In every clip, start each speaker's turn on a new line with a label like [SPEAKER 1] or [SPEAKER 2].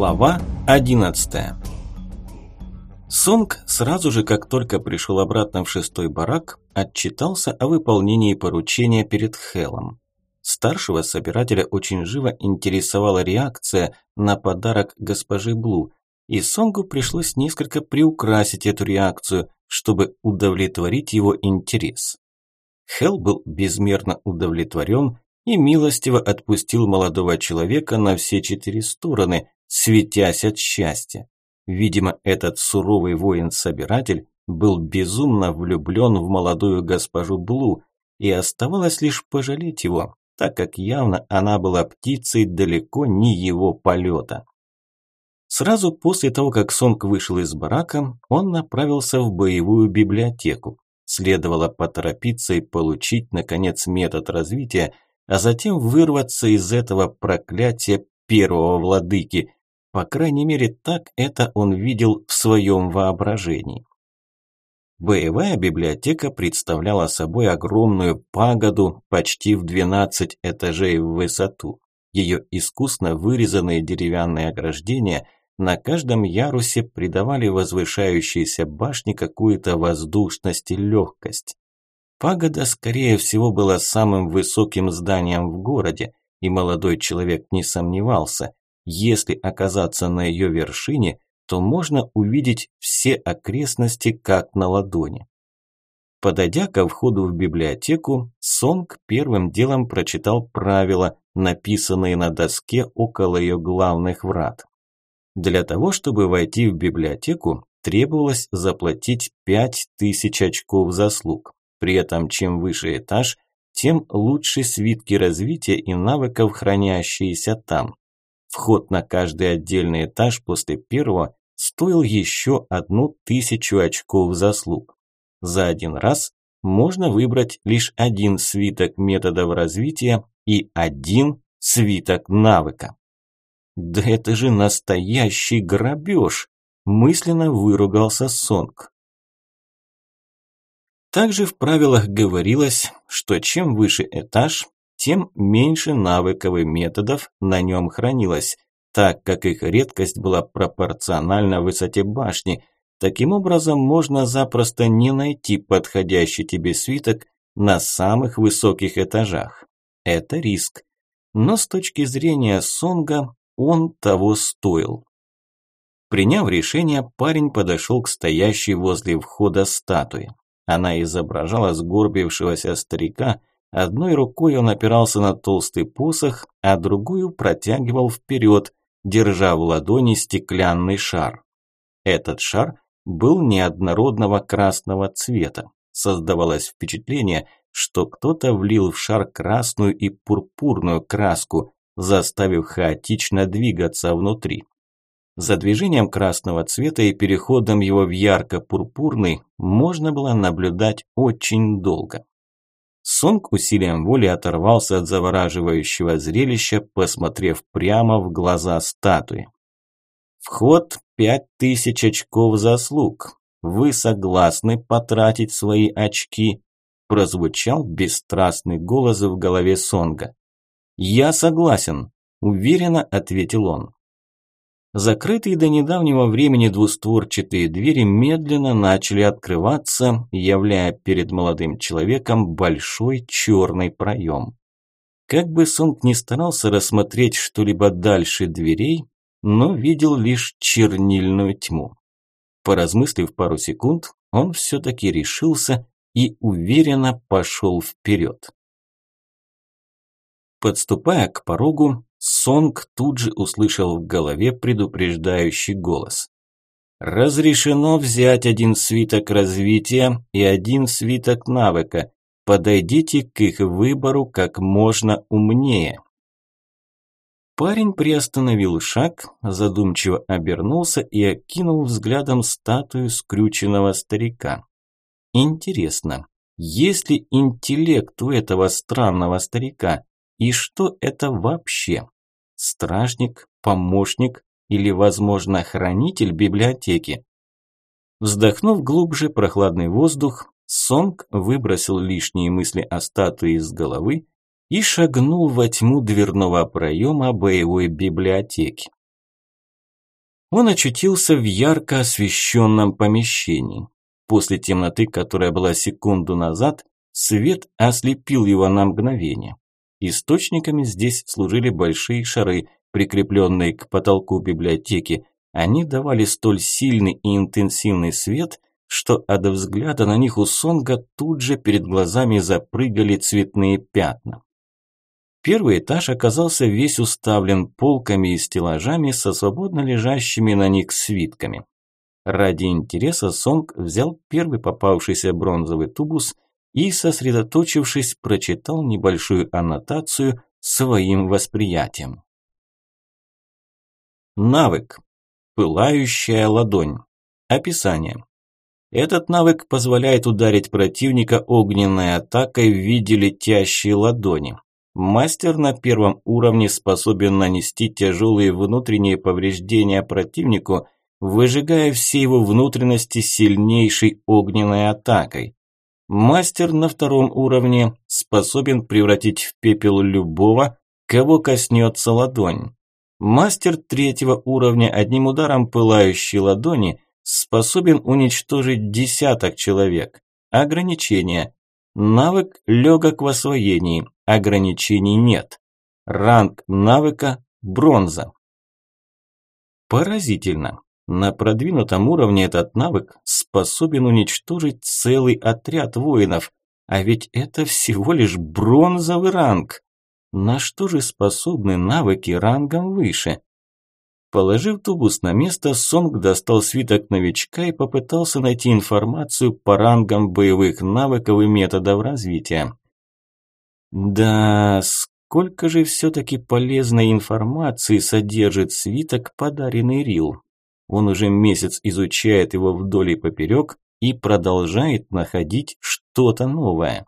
[SPEAKER 1] Глава 11 Сонг сразу же, как только пришел обратно в шестой барак, отчитался о выполнении поручения перед Хелом. Старшего собирателя очень живо интересовала реакция на подарок госпожи Блу, и Сонгу пришлось несколько приукрасить эту реакцию, чтобы удовлетворить его интерес. Хел был безмерно удовлетворен и милостиво отпустил молодого человека на все четыре стороны, светясь от счастья. Видимо, этот суровый воин-собиратель был безумно влюблен в молодую госпожу Блу, и оставалось лишь пожалеть его, так как явно она была птицей далеко не его полета. Сразу после того, как Сонг вышел из барака, он направился в боевую библиотеку. Следовало поторопиться и получить, наконец, метод развития, а затем вырваться из этого проклятия первого владыки. По крайней мере, так это он видел в своем воображении. Боевая библиотека представляла собой огромную пагоду почти в 12 этажей в высоту. Ее искусно вырезанные деревянные ограждения на каждом ярусе придавали возвышающейся башне какую-то воздушность и легкость. Пагода, скорее всего, была самым высоким зданием в городе, и молодой человек не сомневался, если оказаться на ее вершине, то можно увидеть все окрестности как на ладони. Подойдя ко входу в библиотеку, Сонг первым делом прочитал правила, написанные на доске около ее главных врат. Для того, чтобы войти в библиотеку, требовалось заплатить 5000 очков заслуг. При этом чем выше этаж, тем лучше свитки развития и навыков, хранящиеся там. Вход на каждый отдельный этаж после первого стоил еще одну тысячу очков заслуг. За один раз можно выбрать лишь один свиток методов развития и один свиток навыка. Да это же настоящий грабеж! Мысленно выругался Сонг. Также в правилах говорилось, что чем выше этаж, тем меньше навыков и методов на нем хранилось, так как их редкость была пропорциональна высоте башни. Таким образом, можно запросто не найти подходящий тебе свиток на самых высоких этажах. Это риск. Но с точки зрения Сонга, он того стоил. Приняв решение, парень подошел к стоящей возле входа статуе. Она изображала сгорбившегося старика, одной рукой он опирался на толстый посох, а другую протягивал вперед, держа в ладони стеклянный шар. Этот шар был неоднородного красного цвета. Создавалось впечатление, что кто-то влил в шар красную и пурпурную краску, заставив хаотично двигаться внутри. За движением красного цвета и переходом его в ярко-пурпурный можно было наблюдать очень долго. Сонг усилием воли оторвался от завораживающего зрелища, посмотрев прямо в глаза статуи. «Вход пять тысяч очков заслуг. Вы согласны потратить свои очки?» прозвучал бесстрастный голос в голове Сонга. «Я согласен», – уверенно ответил он. Закрытые до недавнего времени двустворчатые двери медленно начали открываться, являя перед молодым человеком большой черный проем. Как бы Сонг не старался рассмотреть что-либо дальше дверей, но видел лишь чернильную тьму. Поразмыслив пару секунд, он все-таки решился и уверенно пошел вперед. Подступая к порогу, Сонг тут же услышал в голове предупреждающий голос. «Разрешено взять один свиток развития и один свиток навыка. Подойдите к их выбору как можно умнее». Парень приостановил шаг, задумчиво обернулся и окинул взглядом статую скрюченного старика. Интересно, есть ли интеллект у этого странного старика? И что это вообще? Стражник, помощник или, возможно, хранитель библиотеки? Вздохнув глубже прохладный воздух, Сонг выбросил лишние мысли о статуе из головы и шагнул во тьму дверного проема боевой библиотеки. Он очутился в ярко освещенном помещении. После темноты, которая была секунду назад, свет ослепил его на мгновение. Источниками здесь служили большие шары, прикрепленные к потолку библиотеки. Они давали столь сильный и интенсивный свет, что от взгляда на них у Сонга тут же перед глазами запрыгали цветные пятна. Первый этаж оказался весь уставлен полками и стеллажами со свободно лежащими на них свитками. Ради интереса Сонг взял первый попавшийся бронзовый тубус и, сосредоточившись, прочитал небольшую аннотацию своим восприятием. Навык. Пылающая ладонь. Описание. Этот навык позволяет ударить противника огненной атакой в виде летящей ладони. Мастер на первом уровне способен нанести тяжелые внутренние повреждения противнику, выжигая все его внутренности сильнейшей огненной атакой. Мастер на втором уровне способен превратить в пепел любого, кого коснется ладонь. Мастер третьего уровня одним ударом пылающей ладони способен уничтожить десяток человек. Ограничение. Навык легок в освоении, ограничений нет. Ранг навыка – бронза. Поразительно. На продвинутом уровне этот навык способен уничтожить целый отряд воинов, а ведь это всего лишь бронзовый ранг. На что же способны навыки рангом выше? Положив тубус на место, Сонг достал свиток новичка и попытался найти информацию по рангам боевых навыков и методов развития. Да, сколько же все-таки полезной информации содержит свиток, подаренный Рил. Он уже месяц изучает его вдоль и поперек и продолжает находить что-то новое.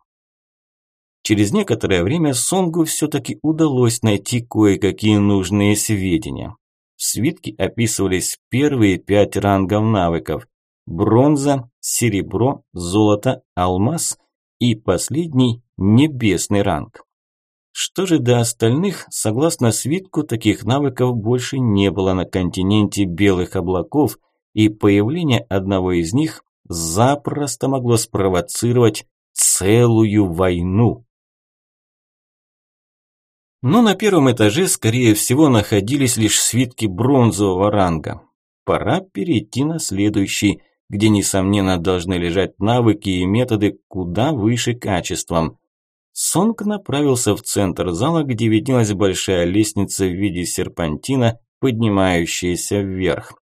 [SPEAKER 1] Через некоторое время Сонгу все-таки удалось найти кое-какие нужные сведения. В свитке описывались первые пять рангов навыков – бронза, серебро, золото, алмаз и последний – небесный ранг. Что же до остальных, согласно свитку, таких навыков больше не было на континенте белых облаков, и появление одного из них запросто могло спровоцировать целую войну. Но на первом этаже, скорее всего, находились лишь свитки бронзового ранга. Пора перейти на следующий, где, несомненно, должны лежать навыки и методы куда выше качеством. Сонг направился в центр зала, где виднелась большая лестница в виде серпантина, поднимающаяся вверх.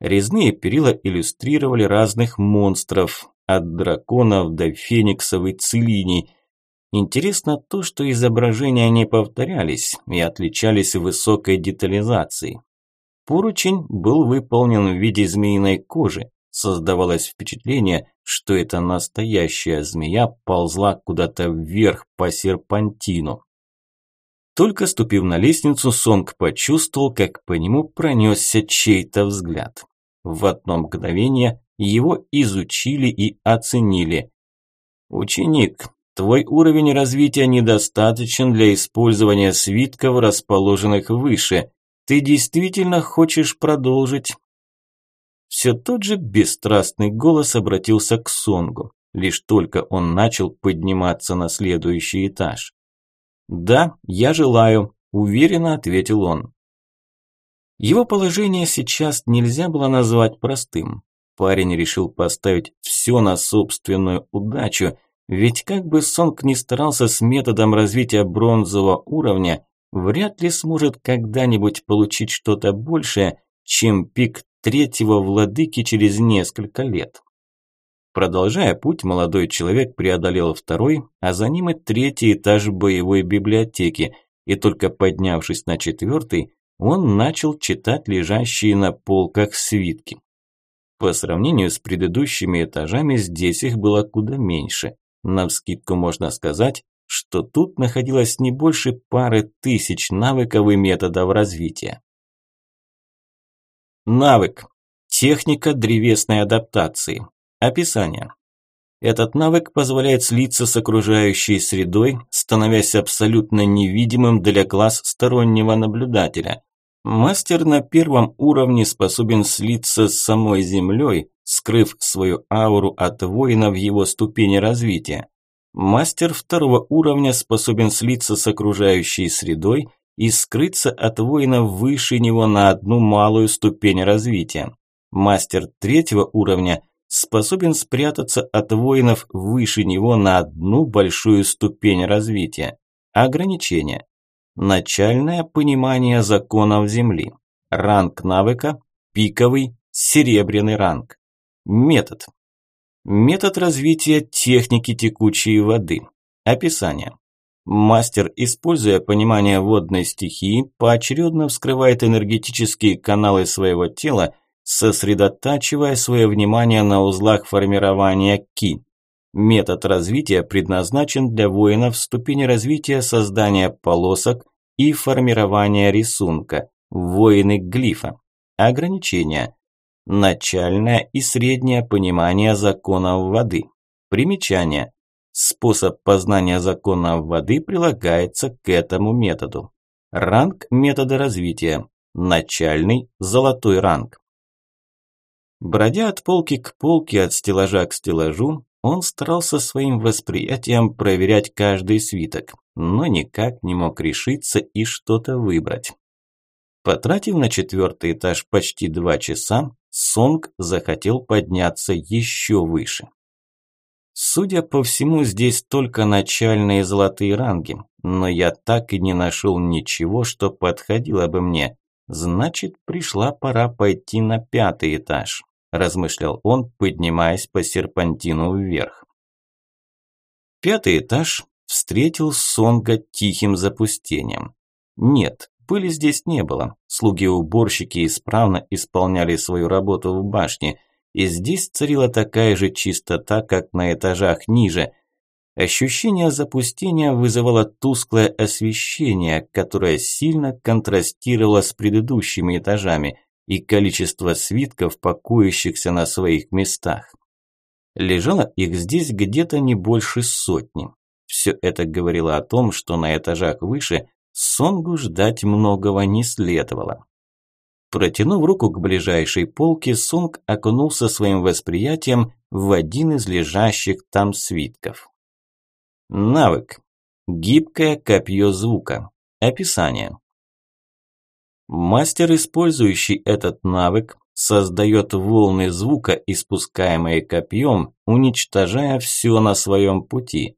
[SPEAKER 1] Резные перила иллюстрировали разных монстров, от драконов до фениксов и целиней. Интересно то, что изображения не повторялись и отличались высокой детализацией. Поручень был выполнен в виде змеиной кожи, Создавалось впечатление, что эта настоящая змея ползла куда-то вверх по серпантину. Только ступив на лестницу, Сонг почувствовал, как по нему пронесся чей-то взгляд. В одно мгновение его изучили и оценили. «Ученик, твой уровень развития недостаточен для использования свитков, расположенных выше. Ты действительно хочешь продолжить?» Все тот же бесстрастный голос обратился к Сонгу, лишь только он начал подниматься на следующий этаж. «Да, я желаю», – уверенно ответил он. Его положение сейчас нельзя было назвать простым. Парень решил поставить все на собственную удачу, ведь как бы Сонг ни старался с методом развития бронзового уровня, вряд ли сможет когда-нибудь получить что-то большее, чем пик третьего владыки через несколько лет. Продолжая путь, молодой человек преодолел второй, а за ним и третий этаж боевой библиотеки, и только поднявшись на четвертый, он начал читать лежащие на полках свитки. По сравнению с предыдущими этажами, здесь их было куда меньше. Навскидку можно сказать, что тут находилось не больше пары тысяч навыков и методов развития. Навык. Техника древесной адаптации. Описание. Этот навык позволяет слиться с окружающей средой, становясь абсолютно невидимым для глаз стороннего наблюдателя. Мастер на первом уровне способен слиться с самой землей, скрыв свою ауру от воина в его ступени развития. Мастер второго уровня способен слиться с окружающей средой и скрыться от воина выше него на одну малую ступень развития. Мастер третьего уровня способен спрятаться от воинов выше него на одну большую ступень развития. Ограничение. Начальное понимание законов Земли. Ранг навыка – пиковый, серебряный ранг. Метод. Метод развития техники текучей воды. Описание. Мастер, используя понимание водной стихии, поочередно вскрывает энергетические каналы своего тела сосредотачивая свое внимание на узлах формирования ки. Метод развития предназначен для воинов в ступени развития создания полосок и формирования рисунка, воины глифа. Ограничения. Начальное и среднее понимание законов воды. Примечание. Способ познания законов воды прилагается к этому методу. Ранг метода развития. Начальный – золотой ранг. Бродя от полки к полке, от стеллажа к стеллажу, он старался своим восприятием проверять каждый свиток, но никак не мог решиться и что-то выбрать. Потратив на четвертый этаж почти два часа, Сонг захотел подняться еще выше. Судя по всему, здесь только начальные золотые ранги, но я так и не нашел ничего, что подходило бы мне. Значит, пришла пора пойти на пятый этаж размышлял он, поднимаясь по серпантину вверх. Пятый этаж встретил Сонга тихим запустением. Нет, пыли здесь не было. Слуги-уборщики исправно исполняли свою работу в башне, и здесь царила такая же чистота, как на этажах ниже. Ощущение запустения вызывало тусклое освещение, которое сильно контрастировало с предыдущими этажами – и количество свитков, покоящихся на своих местах. Лежало их здесь где-то не больше сотни. Все это говорило о том, что на этажах выше Сонгу ждать многого не следовало. Протянув руку к ближайшей полке, Сонг окунулся своим восприятием в один из лежащих там свитков. Навык. Гибкое копье звука. Описание. Мастер, использующий этот навык, создает волны звука, испускаемые копьем, уничтожая все на своем пути.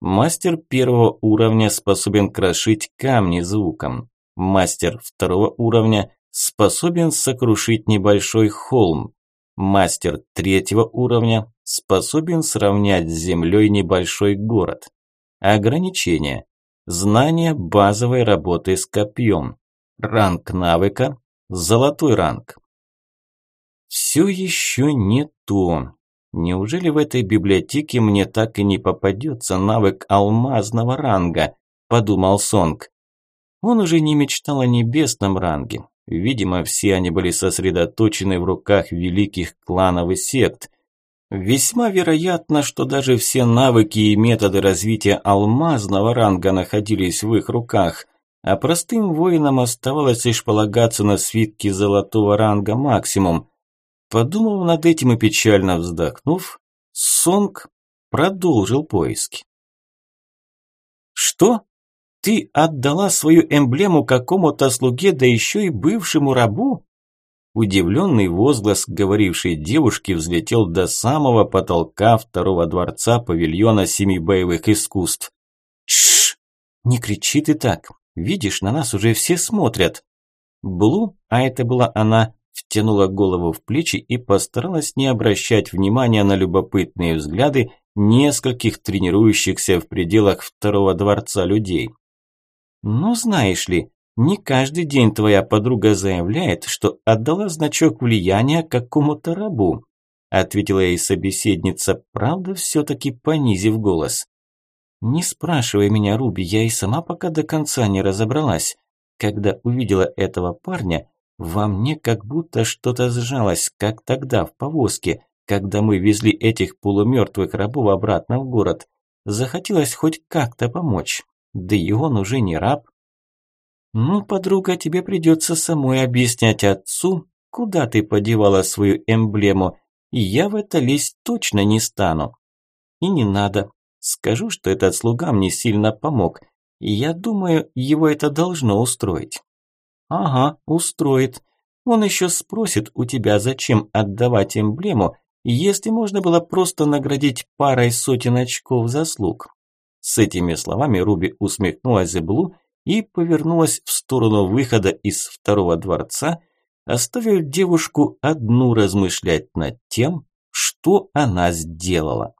[SPEAKER 1] Мастер первого уровня способен крошить камни звуком. Мастер второго уровня способен сокрушить небольшой холм. Мастер третьего уровня способен сравнять с землей небольшой город. Ограничение. Знание базовой работы с копьем. Ранг навыка – золотой ранг. Все еще не то. Неужели в этой библиотеке мне так и не попадется навык алмазного ранга? Подумал Сонг. Он уже не мечтал о небесном ранге. Видимо, все они были сосредоточены в руках великих кланов и сект. Весьма вероятно, что даже все навыки и методы развития алмазного ранга находились в их руках а простым воинам оставалось лишь полагаться на свитки золотого ранга максимум. Подумав над этим и печально вздохнув, Сонг продолжил поиски. «Что? Ты отдала свою эмблему какому-то слуге, да еще и бывшему рабу?» Удивленный возглас говорившей девушки взлетел до самого потолка второго дворца павильона семи боевых искусств. «Тш! Не кричи ты так, Видишь, на нас уже все смотрят. Блу, а это была она, втянула голову в плечи и постаралась не обращать внимания на любопытные взгляды нескольких тренирующихся в пределах второго дворца людей. Ну, знаешь ли, не каждый день твоя подруга заявляет, что отдала значок влияния какому-то рабу, ответила ей собеседница, правда, все-таки понизив голос. «Не спрашивай меня, Руби, я и сама пока до конца не разобралась. Когда увидела этого парня, во мне как будто что-то сжалось, как тогда в повозке, когда мы везли этих полумертвых рабов обратно в город. Захотелось хоть как-то помочь. Да и он уже не раб». Ну, подруга, тебе придется самой объяснять отцу, куда ты подевала свою эмблему. Я в это лезть точно не стану. И не надо. Скажу, что этот слуга мне сильно помог. И я думаю, его это должно устроить. Ага, устроит. Он еще спросит у тебя, зачем отдавать эмблему, если можно было просто наградить парой сотен очков заслуг. С этими словами Руби усмехнулась Зеблу и повернулась в сторону выхода из второго дворца, оставив девушку одну размышлять над тем, что она сделала.